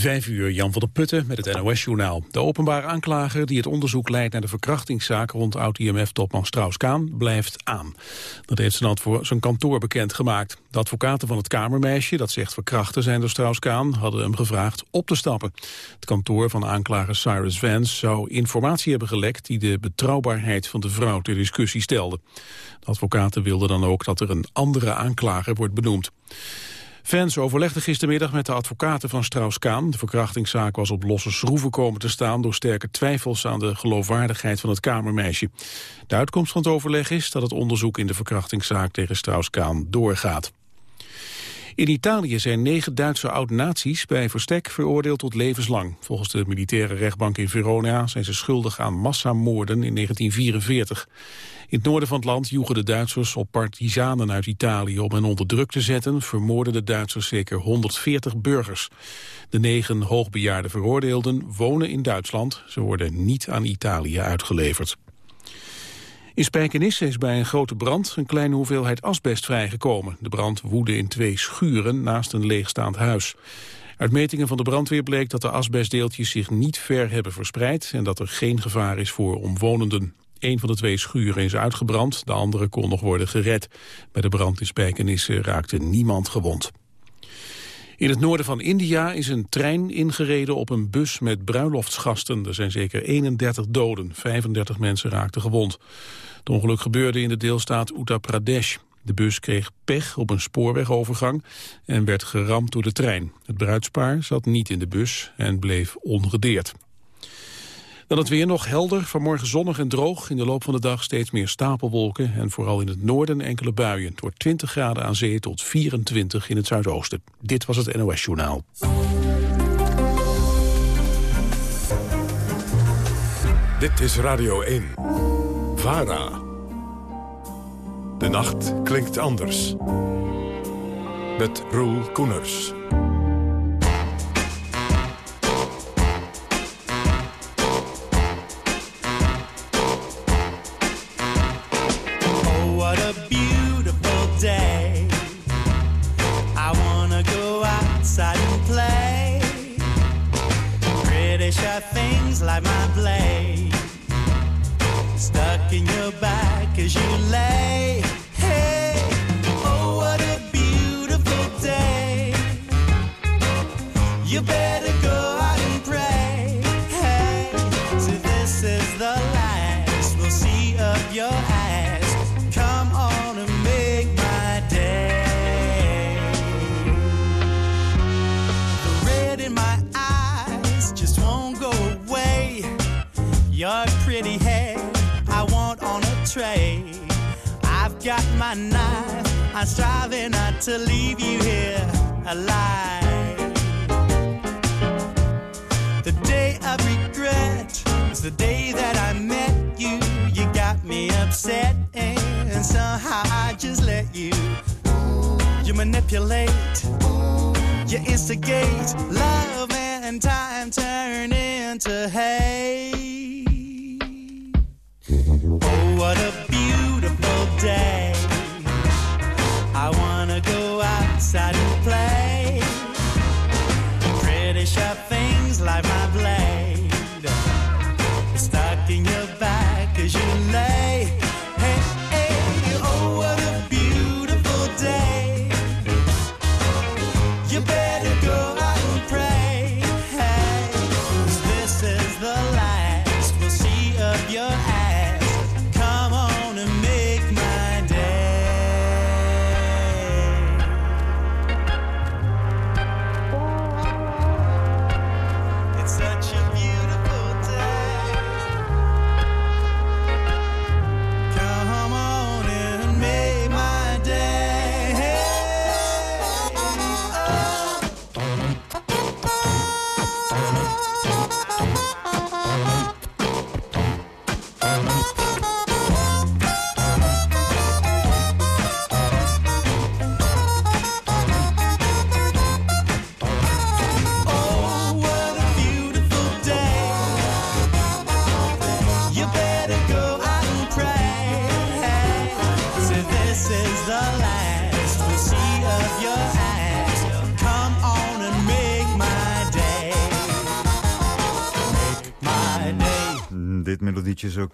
Vijf uur, Jan van der Putten met het NOS-journaal. De openbare aanklager die het onderzoek leidt naar de verkrachtingszaak rond oud-IMF-topman Strauss-Kaan blijft aan. Dat heeft zijn, zijn kantoor bekendgemaakt. De advocaten van het kamermeisje, dat zegt verkrachten zijn door Strauss-Kaan, hadden hem gevraagd op te stappen. Het kantoor van aanklager Cyrus Vance zou informatie hebben gelekt die de betrouwbaarheid van de vrouw ter discussie stelde. De advocaten wilden dan ook dat er een andere aanklager wordt benoemd. Fans overlegden gistermiddag met de advocaten van Strauss-Kaan. De verkrachtingszaak was op losse schroeven komen te staan... door sterke twijfels aan de geloofwaardigheid van het kamermeisje. De uitkomst van het overleg is dat het onderzoek in de verkrachtingszaak tegen Strauss-Kaan doorgaat. In Italië zijn negen Duitse oud-nazi's bij verstek veroordeeld tot levenslang. Volgens de militaire rechtbank in Verona zijn ze schuldig aan massamoorden in 1944. In het noorden van het land joegen de Duitsers op partizanen uit Italië om hen onder druk te zetten, vermoorden de Duitsers zeker 140 burgers. De negen hoogbejaarde veroordeelden wonen in Duitsland. Ze worden niet aan Italië uitgeleverd. In Spijkenisse is bij een grote brand een kleine hoeveelheid asbest vrijgekomen. De brand woedde in twee schuren naast een leegstaand huis. Uit metingen van de brandweer bleek dat de asbestdeeltjes zich niet ver hebben verspreid... en dat er geen gevaar is voor omwonenden. Een van de twee schuren is uitgebrand, de andere kon nog worden gered. Bij de brand in Spijkenisse raakte niemand gewond. In het noorden van India is een trein ingereden op een bus met bruiloftsgasten. Er zijn zeker 31 doden, 35 mensen raakten gewond. Het ongeluk gebeurde in de deelstaat Uttar Pradesh. De bus kreeg pech op een spoorwegovergang en werd geramd door de trein. Het bruidspaar zat niet in de bus en bleef ongedeerd. Dan het weer nog helder, vanmorgen zonnig en droog. In de loop van de dag steeds meer stapelwolken en vooral in het noorden enkele buien. Het wordt 20 graden aan zee tot 24 in het zuidoosten. Dit was het NOS Journaal. Dit is Radio 1. VARA. De nacht klinkt anders. Met Roel Koeners.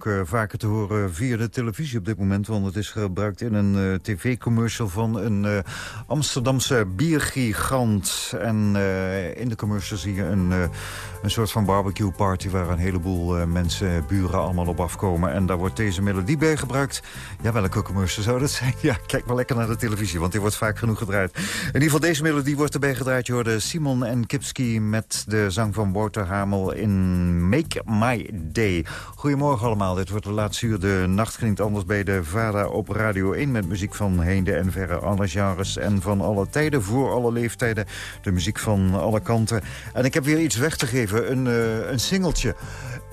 Uh, vaker te horen via de televisie op dit moment. Want het is gebruikt in een uh, tv-commercial van een uh, Amsterdamse biergigant. En in de commercial zie je een, een soort van barbecue party... waar een heleboel mensen, buren allemaal op afkomen. En daar wordt deze melodie bij gebruikt. Ja, welke commercial zou dat zijn? Ja, kijk maar lekker naar de televisie, want die wordt vaak genoeg gedraaid. In ieder geval, deze melodie wordt erbij gedraaid. Je hoorde Simon en Kipski met de zang van Wouter Hamel in Make My Day. Goedemorgen allemaal, dit wordt de laatste uur. De nacht klinkt anders bij de VARA op Radio 1... met muziek van heinde en verre, alle genres en van alle tijden... voor alle leeftijden, de muziek van alle kanten. En ik heb weer iets weg te geven, een, uh, een singeltje...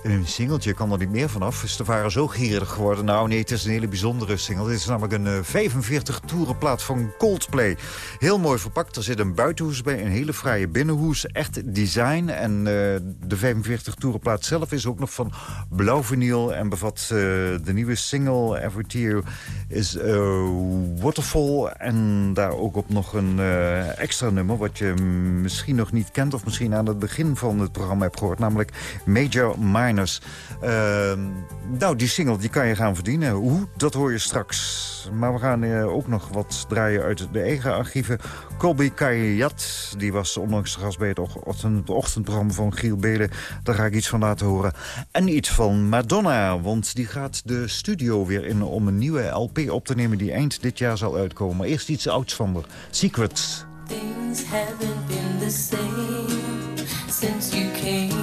Een singeltje kan er niet meer vanaf. Is de varen zo gierig geworden? Nou nee, het is een hele bijzondere single. Dit is namelijk een uh, 45 toerenplaat van Coldplay. Heel mooi verpakt. Er zit een buitenhoes bij, een hele fraaie binnenhoes. Echt design. En uh, de 45 toerenplaat zelf is ook nog van blauw vinyl... en bevat uh, de nieuwe single Every Tear is Waterfall. En daar ook op nog een extra nummer... wat je misschien nog niet kent of misschien aan het begin van het programma hebt gehoord. Namelijk Major Minor. Uh, nou, die single die kan je gaan verdienen. Hoe? Dat hoor je straks. Maar we gaan uh, ook nog wat draaien uit de eigen archieven. Colby Kayat, die was onlangs de gast bij het ochtend, ochtendprogramma van Giel Belen. Daar ga ik iets van laten horen. En iets van Madonna, want die gaat de studio weer in om een nieuwe LP op te nemen... die eind dit jaar zal uitkomen. Maar eerst iets ouds van haar. Secrets. Things haven't been the same since you came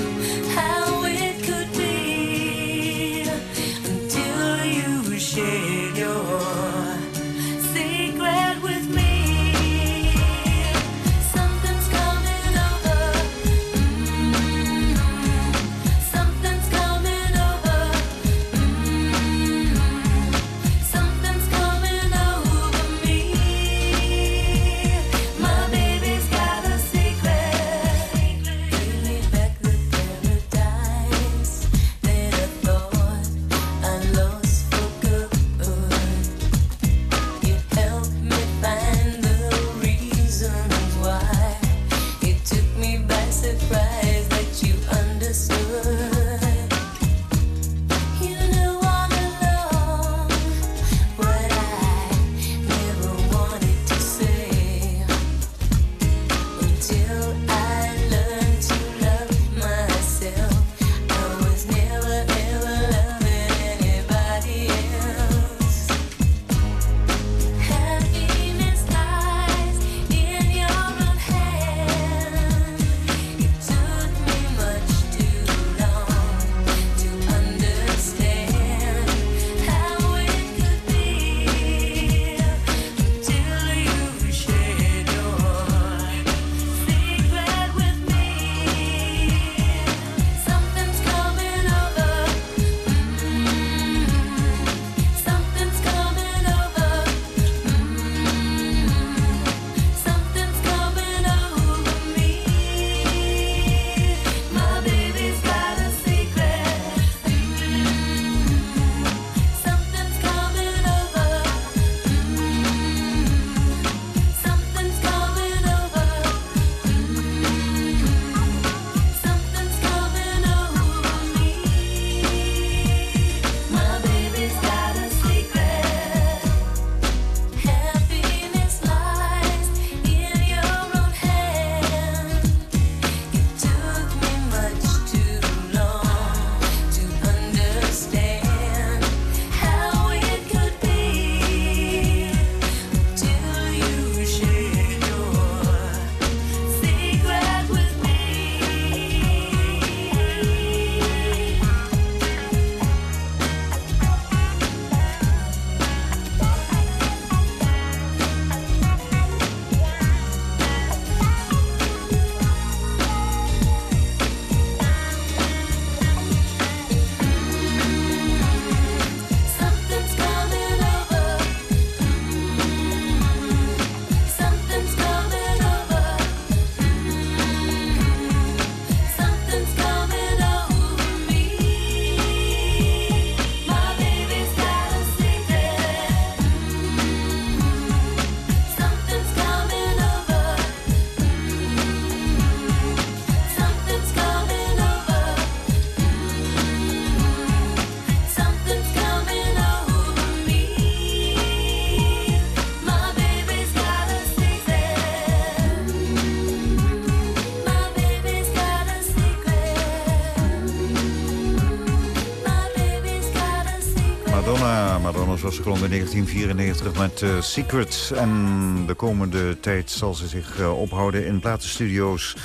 Klonk in 1994 met uh, Secrets. En de komende tijd zal ze zich uh, ophouden in platenstudio's.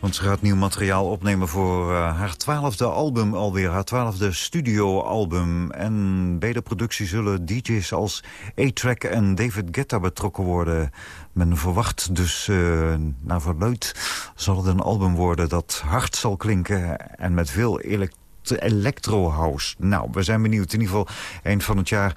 Want ze gaat nieuw materiaal opnemen voor uh, haar twaalfde album alweer. Haar twaalfde studioalbum. En bij de productie zullen DJ's als A-Track en David Guetta betrokken worden. Men verwacht dus, naar verluid, zal het een album worden dat hard zal klinken... en met veel Electro House. Nou, we zijn benieuwd. In ieder geval eind van het jaar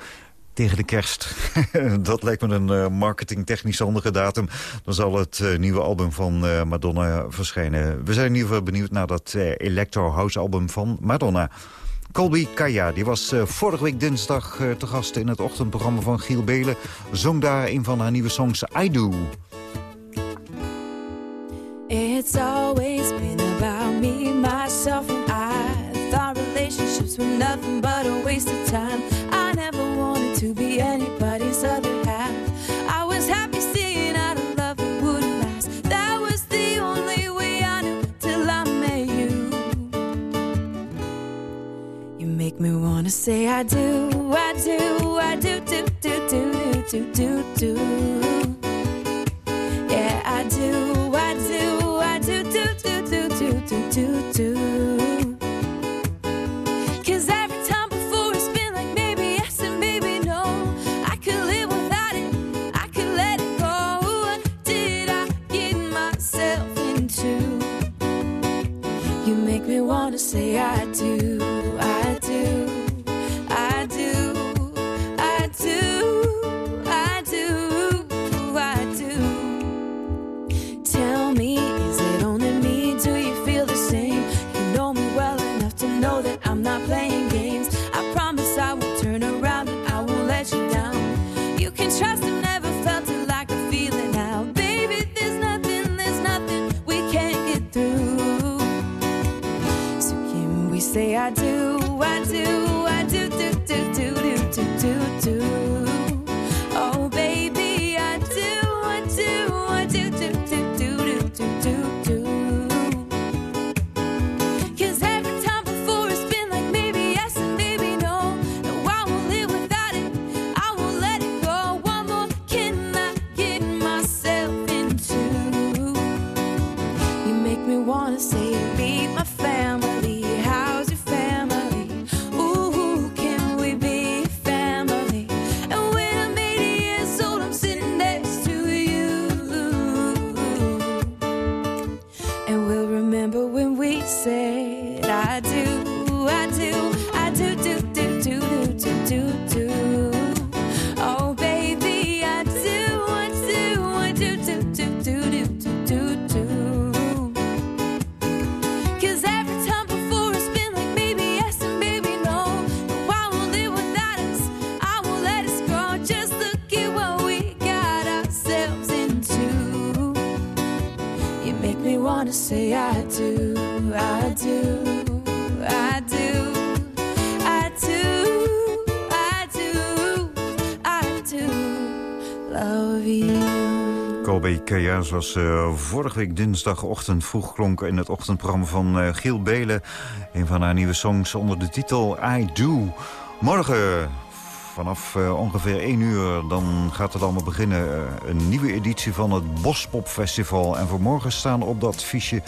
tegen de kerst. dat lijkt me een uh, marketingtechnisch handige datum. Dan zal het uh, nieuwe album van uh, Madonna verschijnen. We zijn in ieder geval benieuwd naar dat Electro House album van Madonna. Colby Kaya, die was vorige week dinsdag te gast in het ochtendprogramma van Giel Belen. Zong daar een van haar nieuwe songs, I Do. It's always been about me, myself and I. Thought relationships were nothing but a waste of time. Make me wanna say I do, I do, I do, do, do, do, do, do, do, do. Yeah, I do, I do, I do, do, do, do, do, do, do, do. Cause every time before it's been like maybe yes and maybe no. I could live without it, I could let it go. What did I get myself into? You make me wanna say I do, Zoals uh, vorige week dinsdagochtend vroeg klonk... in het ochtendprogramma van uh, Giel Belen. Een van haar nieuwe songs onder de titel I Do. Morgen vanaf uh, ongeveer 1 uur dan gaat het allemaal beginnen. een nieuwe editie van het Bospop Festival. En voor morgen staan op dat fiche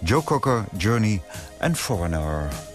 Joe Cocker, Journey en Foreigner.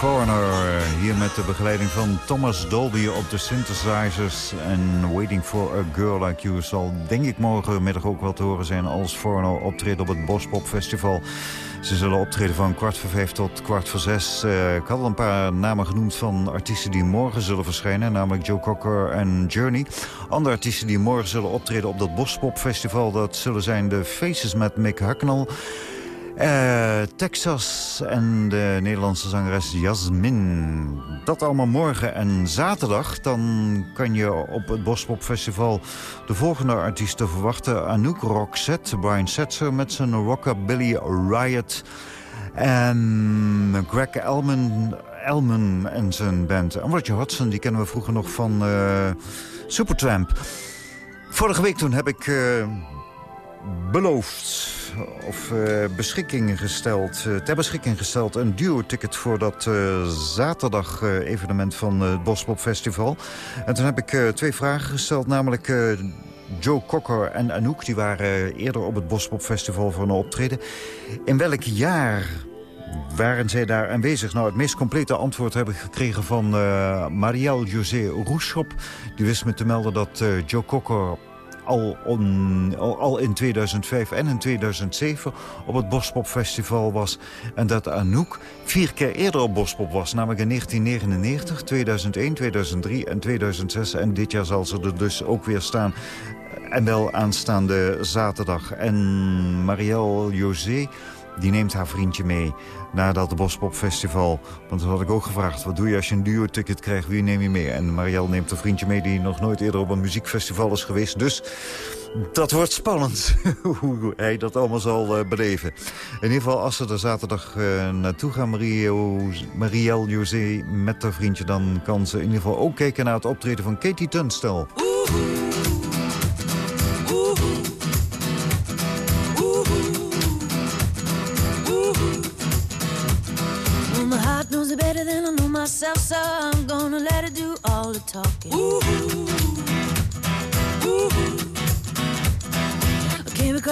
Foreigner. Hier met de begeleiding van Thomas Dolby op de synthesizers. En Waiting for a Girl Like You zal denk ik morgenmiddag ook wel te horen zijn... als Foreigner optreedt op het Bospop Festival. Ze zullen optreden van kwart voor vijf tot kwart voor zes. Uh, ik had al een paar namen genoemd van artiesten die morgen zullen verschijnen. Namelijk Joe Cocker en Journey. Andere artiesten die morgen zullen optreden op dat Bospop Festival... dat zullen zijn de Faces met Mick Hucknall... Uh, Texas en de Nederlandse zangeres Jasmin. Dat allemaal morgen en zaterdag. Dan kan je op het Bospop Festival de volgende artiesten verwachten. Anouk Roxette, Brian Setzer met zijn Rockabilly Riot. En Greg Elman, en zijn band. En Roger Hudson, die kennen we vroeger nog van uh, Supertramp. Vorige week toen heb ik... Uh, beloofd of uh, beschikking gesteld, uh, ter beschikking gesteld een duo-ticket voor dat uh, zaterdag evenement van het Bospop Festival. En toen heb ik twee vragen gesteld, namelijk Joe Cocker en Anouk, die waren eerder op het Bospop Festival voor een optreden. In welk jaar waren zij daar aanwezig? Nou, het meest complete antwoord heb ik gekregen van Marielle José Roeschop. Die wist me te melden dat Joe Cocker al, al, in 2005 en in 2007 op het Bospop Festival was. En dat Anouk vier keer eerder op Bospop was. Namelijk in 1999, 2001, 2003 en 2006. En dit jaar zal ze er dus ook weer staan. En wel aanstaande zaterdag. En Marielle José die neemt haar vriendje mee naar dat Bospop Festival. Want dat had ik ook gevraagd, wat doe je als je een duo-ticket krijgt, wie neem je mee? En Marielle neemt een vriendje mee die nog nooit eerder op een muziekfestival is geweest. Dus dat wordt spannend, hoe hij dat allemaal zal uh, beleven. In ieder geval, als ze er zaterdag uh, naartoe gaan, Marielle José met haar vriendje... dan kan ze in ieder geval ook kijken naar het optreden van Katie Tunstall. myself,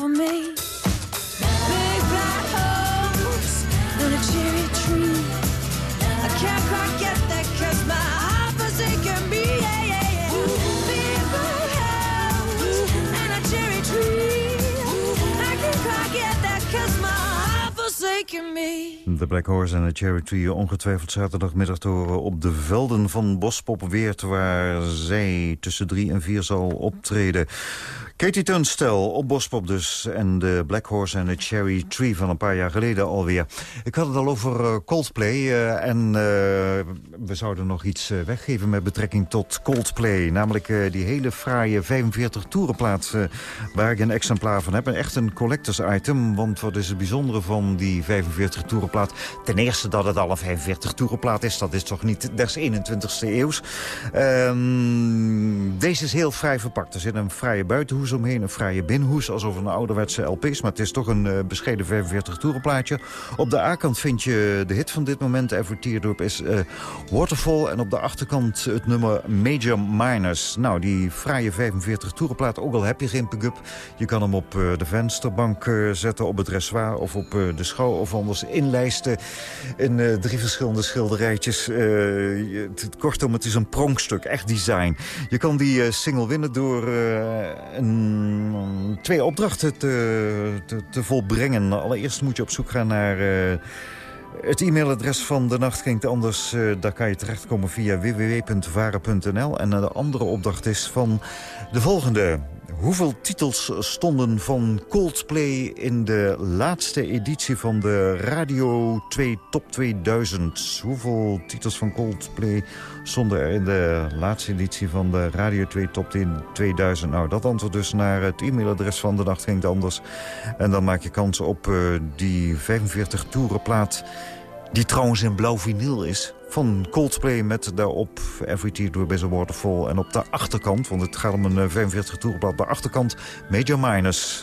For me. De Black Horse en de Cherry Tree ongetwijfeld zaterdagmiddag te horen op de velden van Bospop Weert... waar zij tussen drie en vier zal optreden. Katie Tunstel op Bospop dus. En de Black Horse en de Cherry Tree van een paar jaar geleden alweer. Ik had het al over uh, Coldplay. Uh, en uh, we zouden nog iets weggeven met betrekking tot Coldplay. Namelijk die hele fraaie 45 toerenplaat waar ik een exemplaar van heb. En echt een collectors item. Want wat is het bijzondere van die 45 toerenplaat? Ten eerste dat het al een 45 toerenplaat is. Dat is toch niet des 21ste eeuws. Um, deze is heel vrij verpakt. Er zit een fraaie buitenhoes omheen. Een fraaie binnenhoes, alsof een ouderwetse LP is. Maar het is toch een uh, bescheiden 45 toerenplaatje. Op de A-kant vind je de hit van dit moment. Every is uh, Waterfall. En op de achterkant het nummer Major Minors. Nou, die fraaie 45 toerenplaat. Ook al heb je geen pick-up. Je kan hem op uh, de vensterbank zetten. Op het dressoir of op de schouw. Of anders inlijsten. In drie verschillende schilderijtjes. kortom, het is een pronkstuk. Echt design. Je kan die single winnen door een twee opdrachten te, te, volbrengen. Allereerst moet je op zoek gaan naar... Uh, het e-mailadres van De Nacht Klinkt Anders, uh, daar kan je terechtkomen via www.varen.nl. En de andere opdracht is van de volgende. Hoeveel titels stonden van Coldplay in de laatste editie van de Radio 2 Top 2000? Hoeveel titels van Coldplay stonden er in de laatste editie van de Radio 2 Top 2000? Nou, dat antwoord dus naar het e-mailadres van De Nacht Ging Anders. En dan maak je kans op uh, die 45 toerenplaat... die trouwens in blauw vinyl is van Coldplay met daarop Every is a Waterfall. En op de achterkant, want het gaat om een 45 toerblad, de achterkant Major Minus.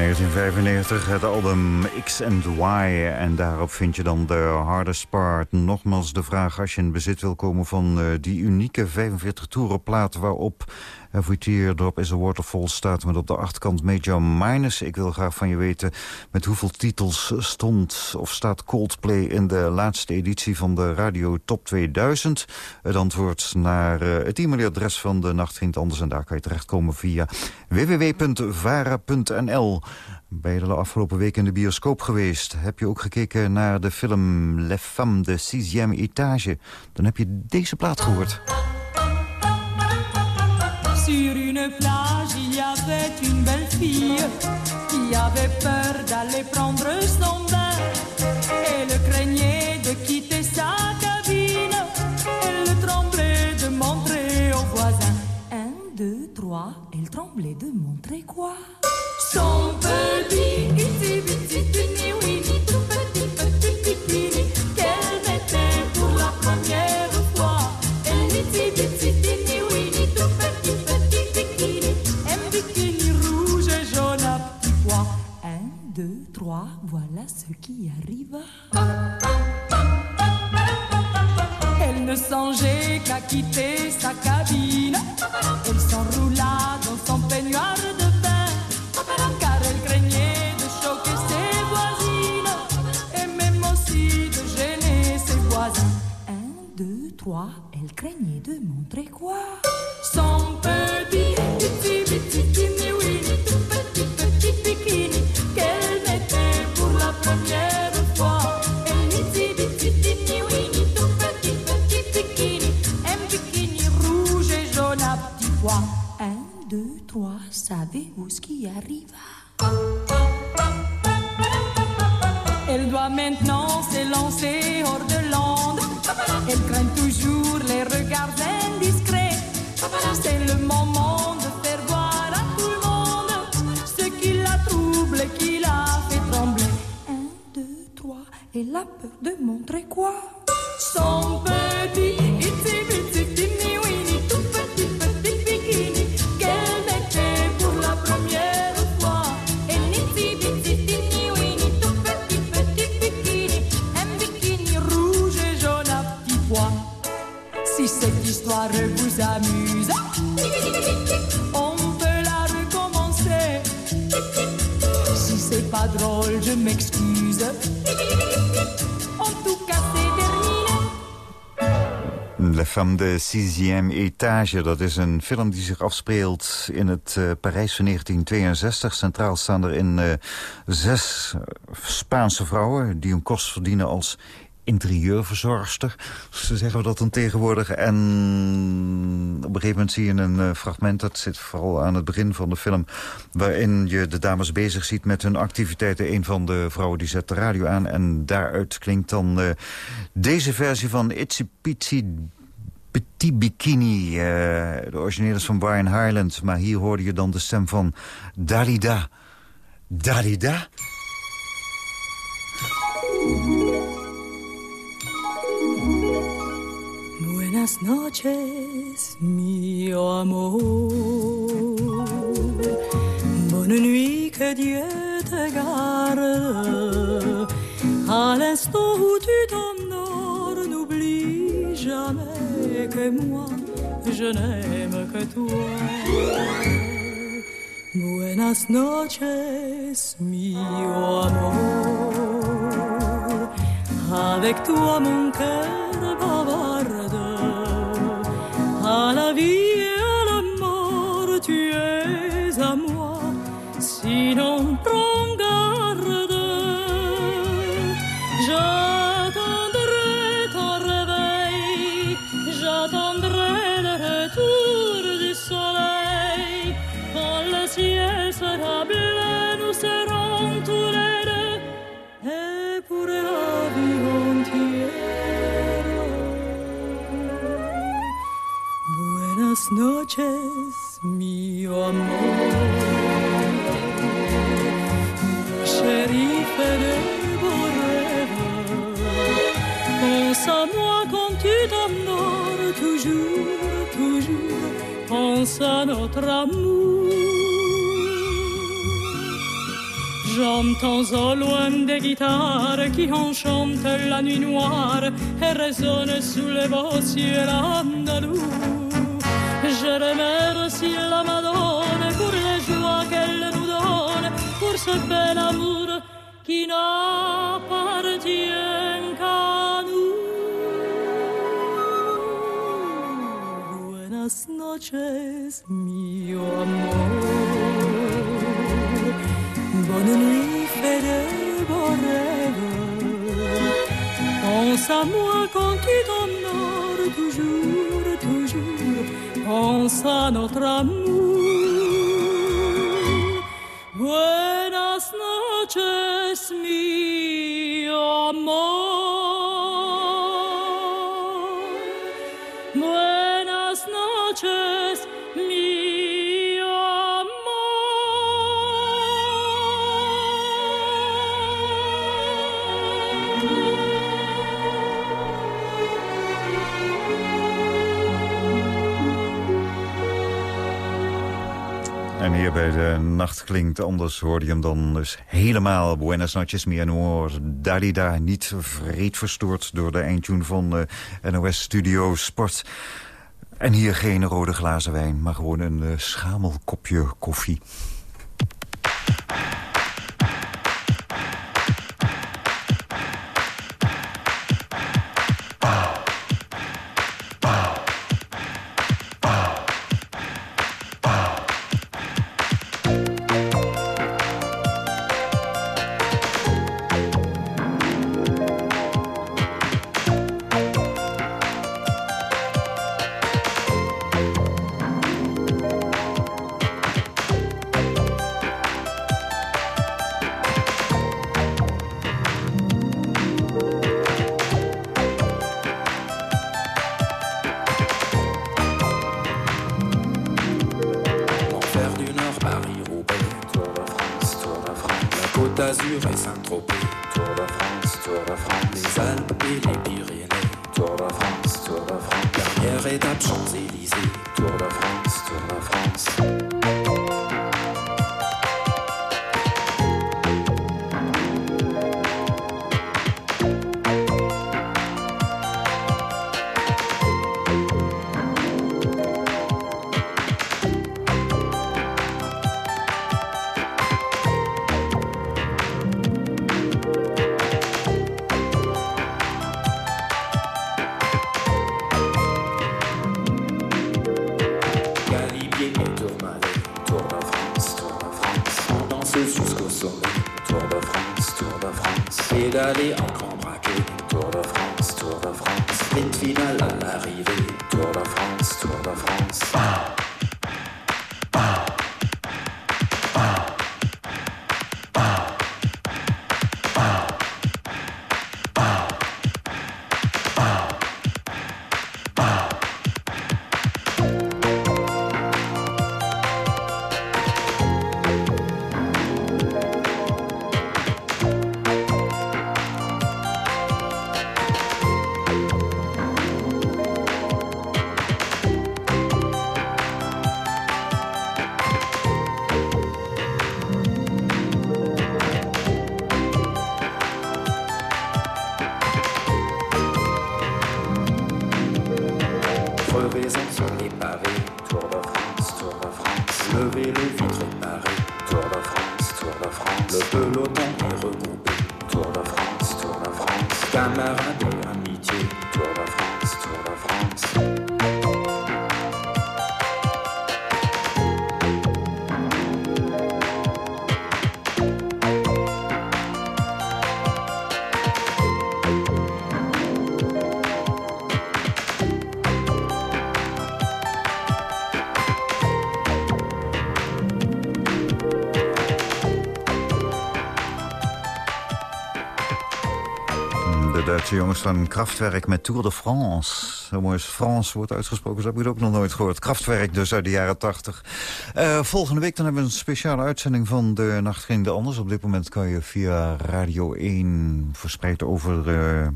1995 het album X and Y. En daarop vind je dan de hardest part. Nogmaals de vraag als je in bezit wil komen van uh, die unieke 45 toeren plaat... waarop Every Teardrop is a Waterfall staat met op de achterkant Major Minus. Ik wil graag van je weten met hoeveel titels stond of staat Coldplay... in de laatste editie van de Radio Top 2000. Het antwoord naar uh, het e-mailadres van de Nachtvriend Anders. En daar kan je terechtkomen via www.vara.nl. Ben je de afgelopen week in de bioscoop geweest? Heb je ook gekeken naar de film Les Femmes de Sixième Étage? Dan heb je deze plaat gehoord. Une belle fille qui avait peur d'aller prendre son bain. Elle craignait de quitter sa cabine. Elle tremblait de montrer aux voisins. Un, deux, trois, elle tremblait de montrer quoi? Son petit Elle ne songeait qu'à quitter sa cabine. Elle s'enroula dans son peignoir de bain, car elle craignait de choquer ses voisines. Et même aussi de gêner ses voisins. Un, deux, trois, elle craignait de montrer quoi? Son savez-vous ce qui arriva Elle doit maintenant s'élancer hors de l'onde. Elle craint toujours les regards indiscrets. C'est le moment de faire voir à tout le monde ce qui la trouble et qui la fait trembler. Un, deux, trois, elle a peur de montrer quoi? Son petit histoire vous amuse, on peut la recommencer. Si c'est pas drôle, je m'excuse. En tout cas, c'est terminé. La Femme de Sixième Étage, dat is een film die zich afspeelt in het uh, Parijs van 1962. Centraal staan er in uh, zes Spaanse vrouwen die hun kost verdienen als interieurverzorgster. Zo zeggen we dat dan tegenwoordig. En op een gegeven moment zie je een uh, fragment... dat zit vooral aan het begin van de film... waarin je de dames bezig ziet met hun activiteiten. Een van de vrouwen die zet de radio aan... en daaruit klinkt dan uh, deze versie van Itsy Pitsy Petit Bikini. Uh, de origineel is van Brian Highland. Maar hier hoorde je dan de stem van Dalida. Dalida? Buenas noches, mi amor. Bonne nuit, que Dieu te garde. À l'instant où tu t'endors, n'oublie jamais que moi, je n'aime que toi. Buenas noches, mi amor. Avec toi, mon cœur tu es à moi. Sinon, prends garde. J'attendrai ton réveil. J'attendrai le retour du soleil. Quand le ciel sera bleu, nous serons tous les deux. Et pour la vie entière. Buenas noches, mi amor. Shérif de beaux rêves. Pense à moi quand tu t'endors, toujours, toujours. Pense à notre amour. J'entends au loin des guitares qui enchantent la nuit noire et résonnent sous les beaux ciels andalous. Je remercie la Madone ce bel amour qui n'appartient qu'à nous. Buenas noches, mio amor. Bonne nuit, fais de beaux rêves. Pense à moi quand tu t'honores toujours, toujours. Pense à notre amour. Buenas noches, mi bij de Nacht Klinkt Anders hoorde je hem dan dus helemaal. Buenas noches, mi amor. Dalida, niet vreed verstoord door de eindtune van eh, NOS Studio Sport. En hier geen rode glazen wijn, maar gewoon een eh, schamelkopje koffie. De Duitse jongens van Kraftwerk met Tour de France. Zo mooi als France wordt uitgesproken, zo heb ik ook nog nooit gehoord. Kraftwerk dus uit de jaren 80. Eh, volgende week dan hebben we een speciale uitzending van De Nacht Ging de Anders. Op dit moment kan je via Radio 1 verspreid over... eh,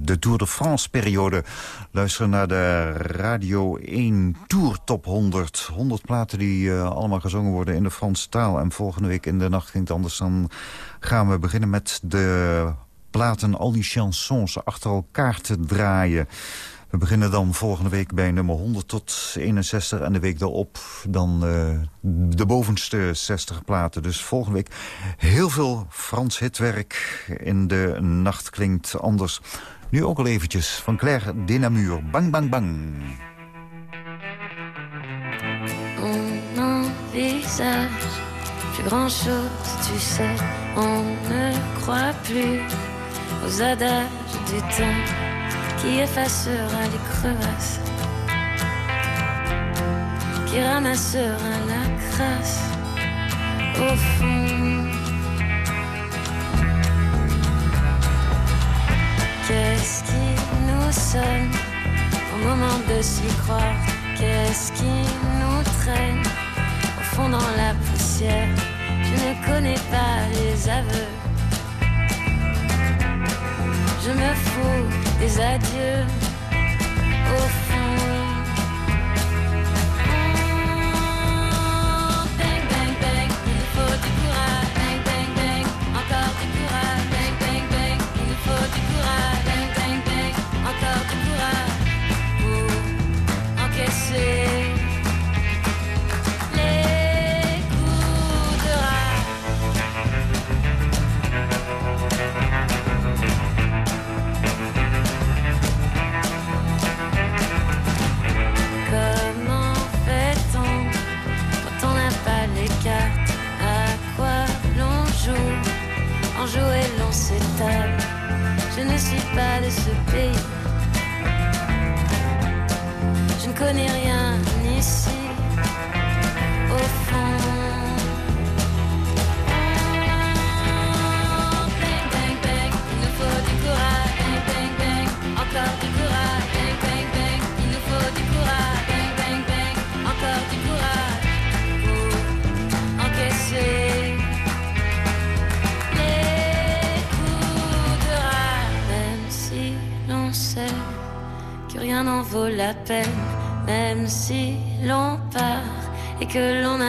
de Tour de France-periode. Luisteren naar de Radio 1 Tour Top 100. 100 platen die eh, allemaal gezongen worden in de Franse taal. En volgende week in de nacht ging het anders. Dan gaan we beginnen met de platen, al die chansons achter elkaar te draaien. We beginnen dan volgende week bij nummer 100 tot 61. En de week daarop dan eh, de bovenste 60 platen. Dus volgende week heel veel Frans hitwerk. In de nacht klinkt anders. Nu ook al eventjes van Claire Denamur. Bang, bang, bang. On envisage plus grand chose, tu sais. On ne croit plus aux adages du temps qui effacera les crevasses, qui ramassera la crasse au fond. Qu'est-ce qui nous sonne au moment de s'y croire? Qu'est-ce qui nous traîne au fond dans la poussière? Je ne connais pas les aveux. Je me fous des adieux au fond.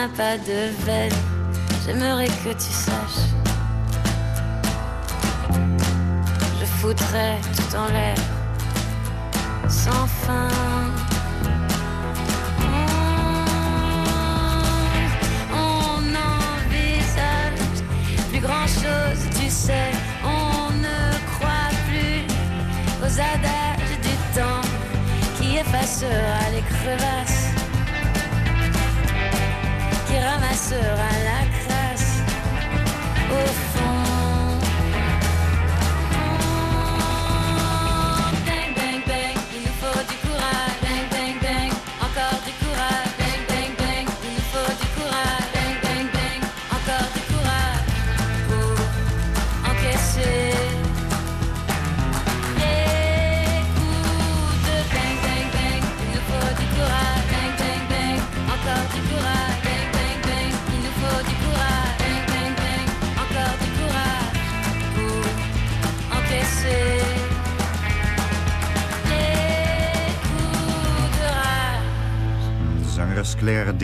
N'a pas de veine. J'aimerais que tu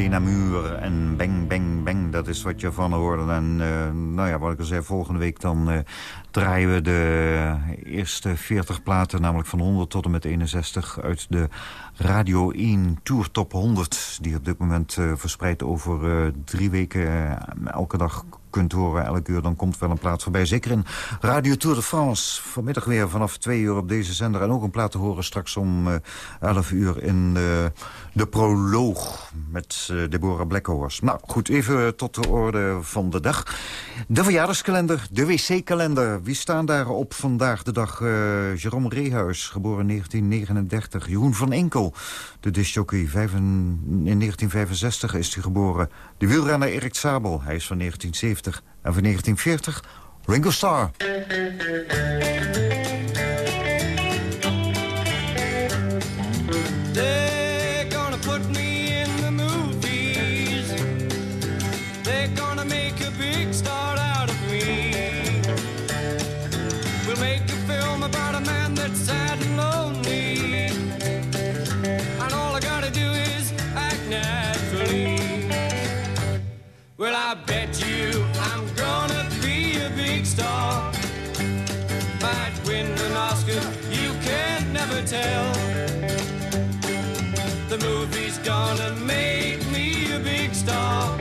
Claire Denamur en Bang Bang Bang, dat is wat je van hoorde. En eh, nou ja, wat ik al zei, volgende week dan eh, draaien we de eerste 40 platen... namelijk van 100 tot en met 61 uit de Radio 1 Tour Top 100... die op dit moment eh, verspreid over drie weken elke dag kunt horen, elk uur, dan komt wel een plaat voorbij. Zeker in Radio Tour de France. Vanmiddag weer vanaf twee uur op deze zender. En ook een plaat te horen straks om eh 11 uur in eh, de proloog met eh, Deborah Blackhorse. Nou goed, even tot de orde van de dag. De verjaardagskalender, de wc-kalender. Wie staan daar op vandaag de dag? Jerome Rehuis, geboren in 1939. Jeroen van Enkel, de en- In 1965 is hij geboren. De wielrenner Erik Sabel, hij is van 1970. En van 1940 Ringo Starr. I bet you I'm gonna be a big star. Might win an Oscar, you can never tell. The movie's gonna make me a big star.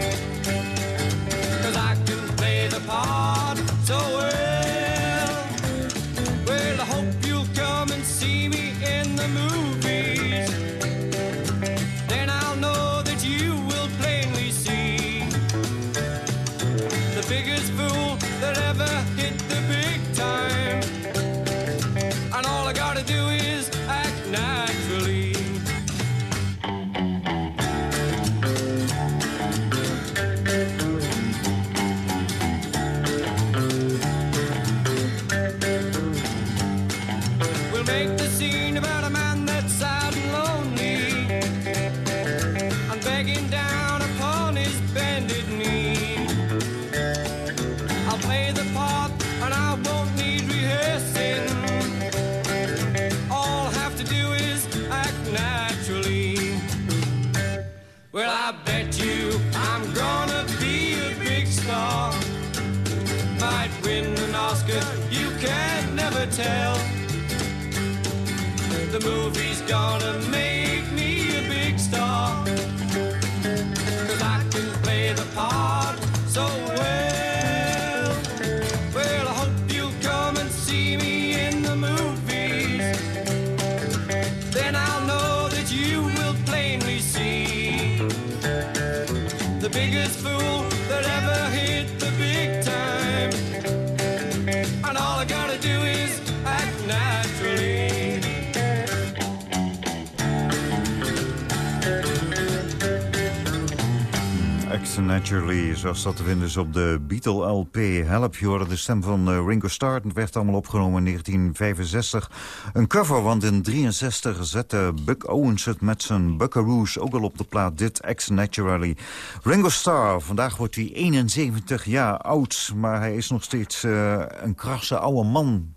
Naturally, zoals dat te vinden is op de Beatle LP. Help, je hoorde de stem van eh, Ringo Starr. Het werd allemaal opgenomen in 1965. Een cover, want in 63 zette Buck Owens het met zijn Buckaroos ook al op de plaat. Dit Act Naturally. Ringo Starr, vandaag wordt hij 71 jaar oud. Maar hij is nog steeds eh, een krasse oude man.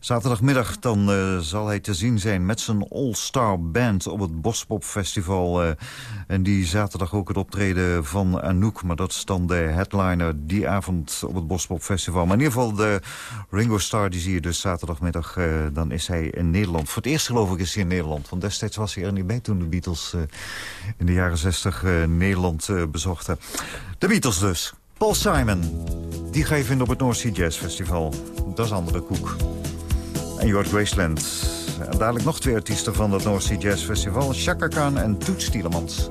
Zaterdagmiddag dan eh, zal hij te zien zijn met zijn All-Star Band op het Bospop Festival. eh, en die zaterdag ook het optreden van Anouk. Maar dat is dan de headliner die avond op het Bospop Festival. Maar in ieder geval de Ringo Starr die zie je dus zaterdagmiddag. eh, dan is hij in Nederland. Voor het eerst geloof ik is hij in Nederland. Want destijds was hij er niet bij toen de Beatles in de jaren 60 eh, Nederland bezochten. De Beatles dus. Paul Simon. Die ga je vinden op het North Sea Jazz Festival. Dat is andere koek. En hoort Graceland. En dadelijk nog twee artiesten van het North Sea Jazz Festival. Chaka Khan en Toets Tielemans.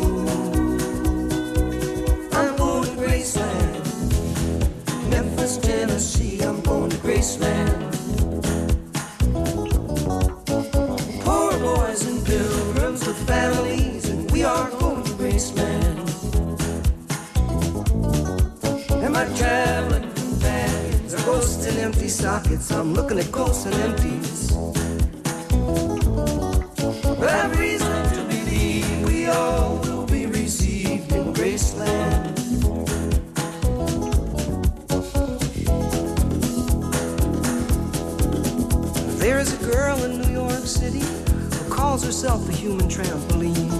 Sockets. I'm looking at ghosts and empties. I've reason to believe we all will be received in Graceland. There is a girl in New York City who calls herself a human trampoline.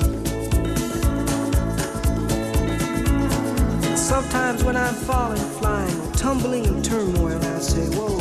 Sometimes when I'm falling, flying, tumbling in turmoil, I say, Whoa,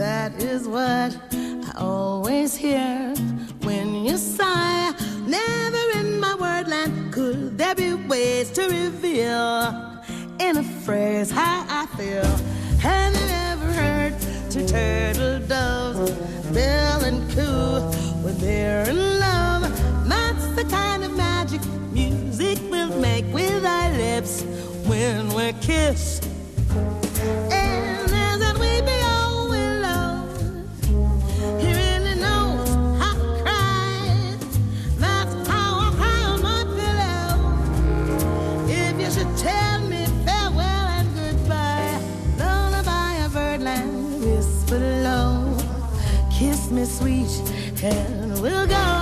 That is what I always hear when you sigh. Never in my wordland could there be ways to reveal in a phrase how I feel. Have you ever heard two turtle doves bill and coo when they're in love? That's the kind of magic music we'll make with our lips when we kiss. pretend we'll go.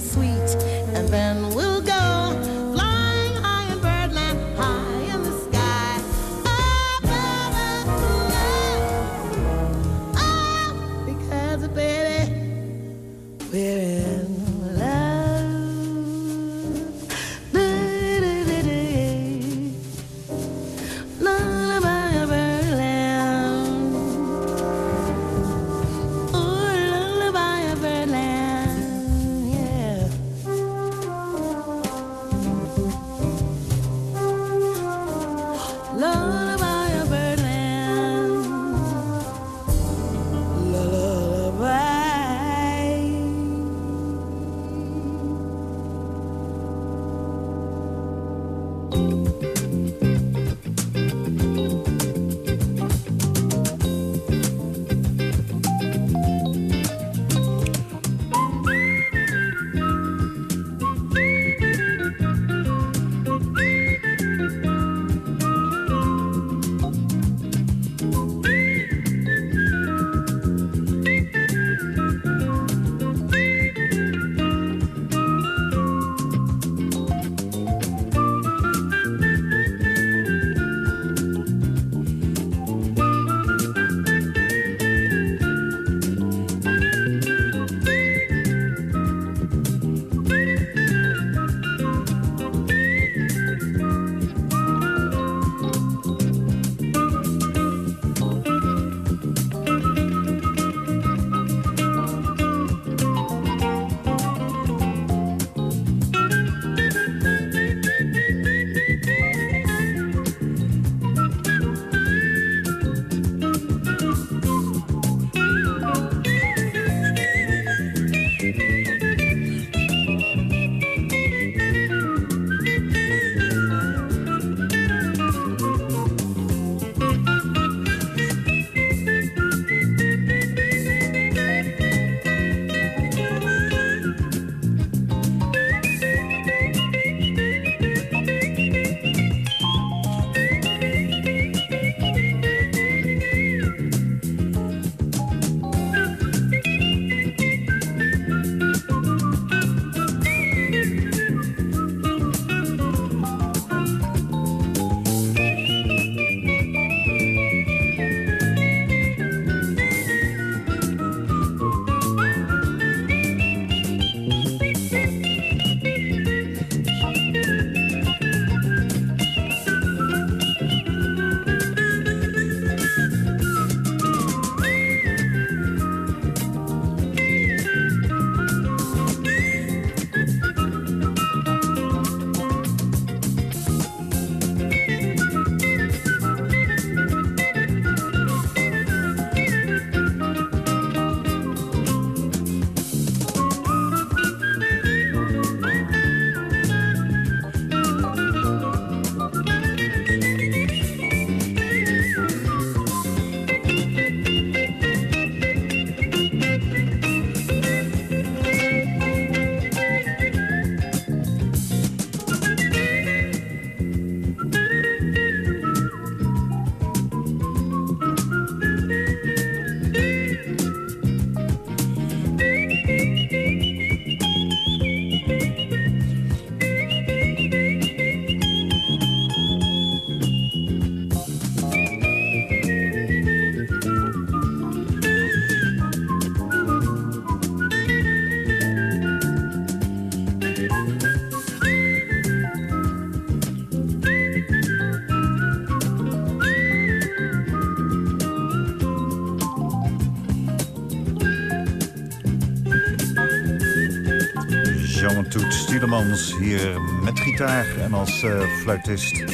Sweet, and then Hier met gitaar en als eh, fluitist.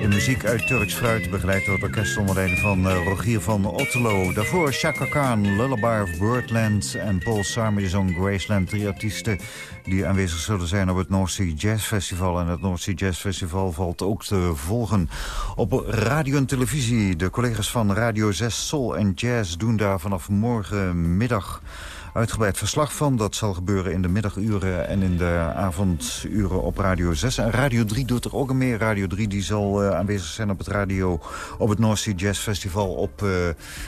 In muziek uit Turks fruit, begeleid door het orkest onder leiding van eh, Rogier van Otterlo. Daarvoor Chaka Khan, Lullaby Birdland en Paul zong Graceland. Drie artiesten die aanwezig zullen zijn op het North Sea Jazz Festival. En het North Sea Jazz Festival valt ook te volgen op radio en televisie. De collega's van Radio 6 Soul en Jazz doen daar vanaf morgenmiddag uitgebreid verslag van. Dat zal gebeuren in de middaguren en in de avonduren op Radio 6. En Radio 3 doet er ook een meer. Radio 3 die zal uh, aanwezig zijn op het radio op het North Sea Jazz Festival op uh,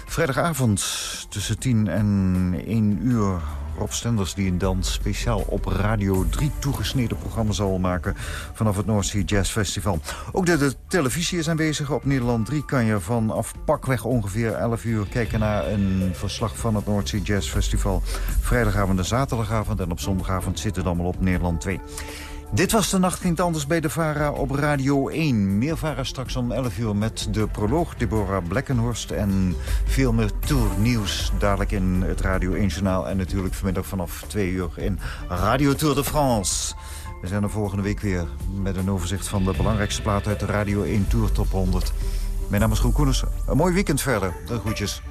vrijdagavond tussen 10 en 1 uur. Rob Stenders die dan speciaal op Radio 3 toegesneden programma zal maken vanaf het North Sea Jazz Festival. Ook de, de, televisie is aanwezig. Op Nederland 3 kan je vanaf pakweg ongeveer 11 uur kijken naar een verslag van het North Sea Jazz Festival. Vrijdagavond en zaterdagavond en op zondagavond zit het allemaal op Nederland 2. Dit was de Nacht Anders bij de VARA op Radio 1. Meer VARA straks om 11 uur met de proloog Deborah Blekkenhorst... en veel meer tournieuws dadelijk in het Radio 1 Journaal... en natuurlijk vanmiddag vanaf 2 uur in Radio Tour de France. We zijn er volgende week weer met een overzicht van de belangrijkste plaat... uit de Radio 1 Tour Top 100. Mijn naam is Groen. Een mooi weekend verder. De groetjes.